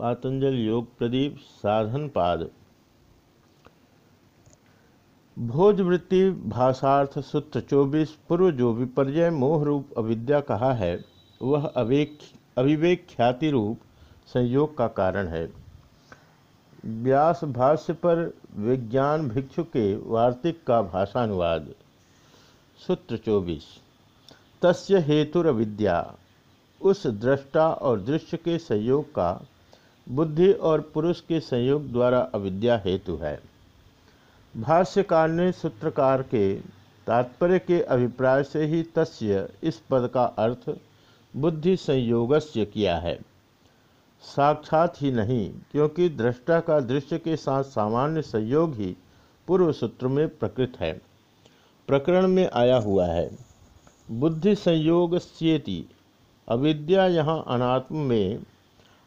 पातंजल योग प्रदीप साधन पाद। भोजवृत्ति भाषार्थ सूत्र चौबीस पूर्व जो विपर्य मोह रूप अविद्या कहा है, वह अवेक अविवेक ख्याति रूप संयोग का कारण है। व्यास भाष्य पर विज्ञान भिक्षु के वार्तिक का भाषानुवाद। सूत्र चौबीस। तस्य हेतुरविद्या। उस दृष्टा और दृश्य के संयोग का बुद्धि और पुरुष के संयोग द्वारा अविद्या हेतु है। भाष्यकार ने सूत्रकार के तात्पर्य के अभिप्राय से ही तस्य इस पद का अर्थ बुद्धि संयोगस्य किया है। साक्षात ही नहीं, क्योंकि दृष्टा का दृश्य के साथ सामान्य संयोग ही पूर्व सूत्र में प्रकृत है। प्रकरण में आया हुआ है, बुद्धि संयोग स्येति अविद्या यहाँ अनात्म में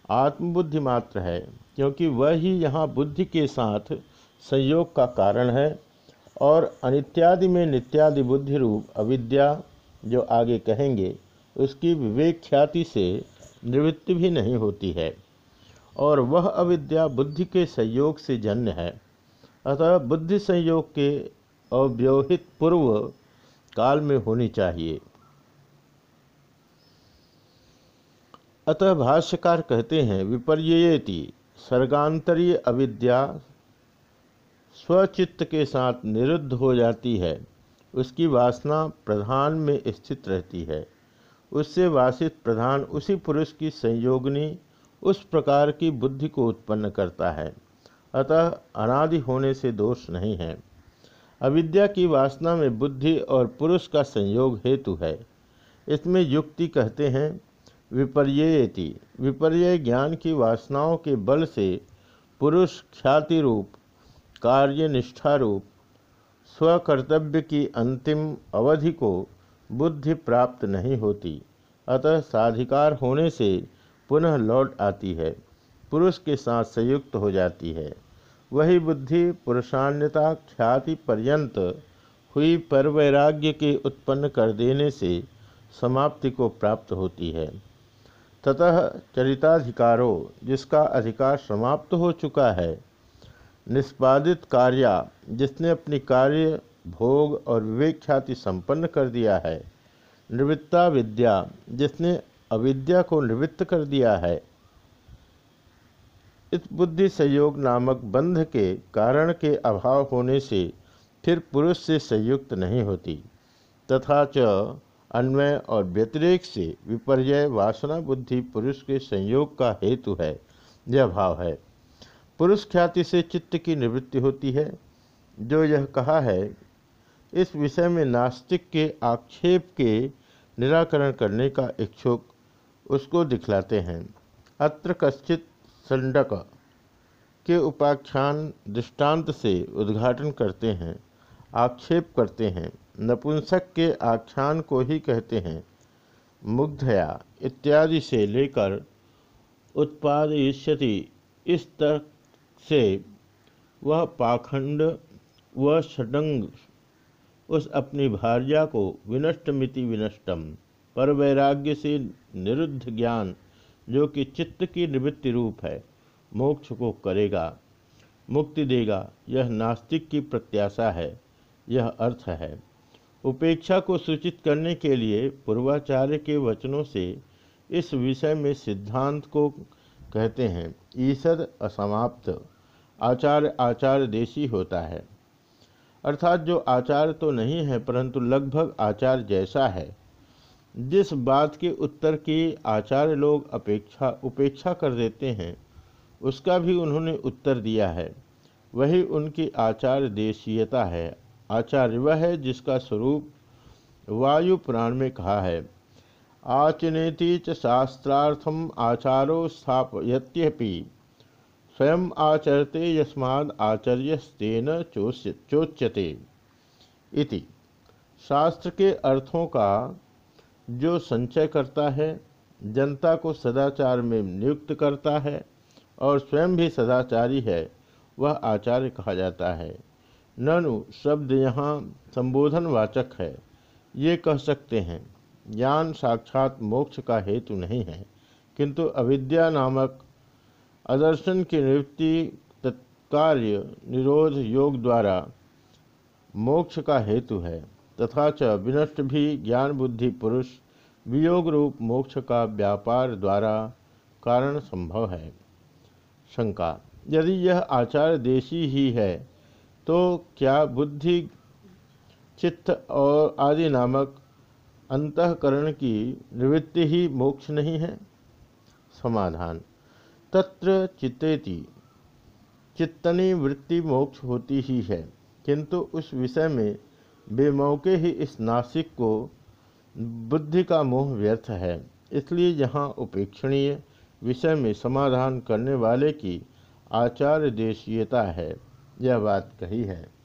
आत्मबुद्धि मात्र है, क्योंकि वह ही यहाँ बुद्धि के साथ संयोग का कारण है और अनित्यादि में नित्यादि बुद्धि रूप अविद्या जो आगे कहेंगे, उसकी विवेक ख्याति से निवृत्ति भी नहीं होती है। और वह अविद्या बुद्धि के संयोग से जन्य है। अतः बुद्धि संयोग के अव्यवहित पूर्व काल में होनी चाहिए। अतः भाष्यकार कहते हैं विपर्येति सर्गांतरीय अविद्या स्वचित्त के साथ निरुद्ध हो जाती है। उसकी वासना प्रधान में स्थित रहती है। उससे वासित प्रधान उसी पुरुष की संयोगनी उस प्रकार की बुद्धि को उत्पन्न करता है। अतः अनादि होने से दोष नहीं है। अविद्या की वासना में बुद्धि और पुरुष का संयोग हेतु है। इसमें युक्ति कहते हैं विपर्येति विपर्य ज्ञान की वासनाओं के बल से पुरुष ख्याति रूप कार्य निष्ठा रूप स्वकर्तव्य की अंतिम अवधि को बुद्धि प्राप्त नहीं होती। अतः साधिकार होने से पुनः लौट आती है। पुरुष के साथ संयुक्त हो जाती है। वही बुद्धि पुरुषान्यता ख्याति पर्यंत हुई पर वैराग्य के उत्पन्न कर देने से समाप्ति को प्राप्त होती है। ततः चरिताधिकारो, जिसका अधिकार समाप्त हो चुका है, निष्पादित कार्या, जिसने अपनी कार्य, भोग और विवेक ख्याति संपन्न कर दिया है, निवृत्ता विद्या, जिसने अविद्या को निवृत्त कर दिया है। इस बुद्धि संयोग नामक बंध के कारण के अभाव होने से फिर पुरुष से संयुक्त नहीं होती, तथा च अन्वय और व्यतिरेक से विपर्य वासना बुद्धि पुरुष के संयोग का हेतु है, यह भाव है। पुरुष ख्याति से चित्त की निवृत्ति होती है। जो यह कहा है, इस विषय में नास्तिक के आक्षेप के निराकरण करने का इच्छुक उसको दिखलाते हैं। अत्र कश्चित संडक के उपाख्यान दृष्टांत से उद्घाटन करते हैं। आक्षेप करते हैं। नपुंसक के आख्यान को ही कहते हैं, मुग्धया इत्यादि से लेकर उत्पादयिष्यति। इस तक से वह पाखंड व षडंग, उस अपनी भार्या को विनष्टमिति विनष्टम पर वैराग्य से निरुद्ध ज्ञान, जो कि चित्त की निवृत्ति रूप है, मोक्ष को करेगा, मुक्ति देगा। यह नास्तिक की प्रत्याशा है। यह अर्थ है। उपेक्षा को सूचित करने के लिए पूर्वाचार्य के वचनों से इस विषय में सिद्धांत को कहते हैं, ईसद असमाप्त, आचार्य आचार्य देशी होता है। अर्थात जो आचार तो नहीं है, परंतु लगभग आचार जैसा है। जिस बात के उत्तर की आचार्य लोग अपेक्षा, उपेक्षा कर देते हैं, उसका भी उन्होंने उत्तर दिया है। वही उनकी आचार देशीयता है। आचार्य, वह है जिसका स्वरूप वायु पुराण में कहा है। आचनेति च शास्त्रार्थम आचारो स्थापयत्यपि, स्वयं आचरते यस्माद आचर्यस्तेन चोच्यते। इति। शास्त्र के अर्थों का जो संचय करता है, जनता को सदाचार में नियुक्त करता है और स्वयं भी सदाचारी है, वह आचार्य कहा जाता है। ननु शब्द यहाँ संबोधन वाचक है। ये कह सकते हैं, ज्ञान साक्षात मोक्ष का हेतु नहीं है, किंतु अविद्या नामक अदर्शन की निवृत्ति तत्कार्य निरोध योग द्वारा मोक्ष का हेतु है, तथा च विनष्ट भी ज्ञान बुद्धि पुरुष वियोग रूप मोक्ष का व्यापार द्वारा कारण संभव है। शंका, यदि यह आचार देशी ही है तो क्या बुद्धि, चित्त और आदि नामक अंतकरण की निवृत्ति ही मोक्ष नहीं है? समाधान। तत्र चित्तेति। चित्तनी वृत्ति मोक्ष होती ही है, किंतु उस विषय में बेमौके ही इस नासिक को बुद्धि का मोह व्यर्थ है। इसलिए यहाँ उपेक्षणीय विषय में समाधान करने वाले की आचार देशीयता है। यह बात कही है।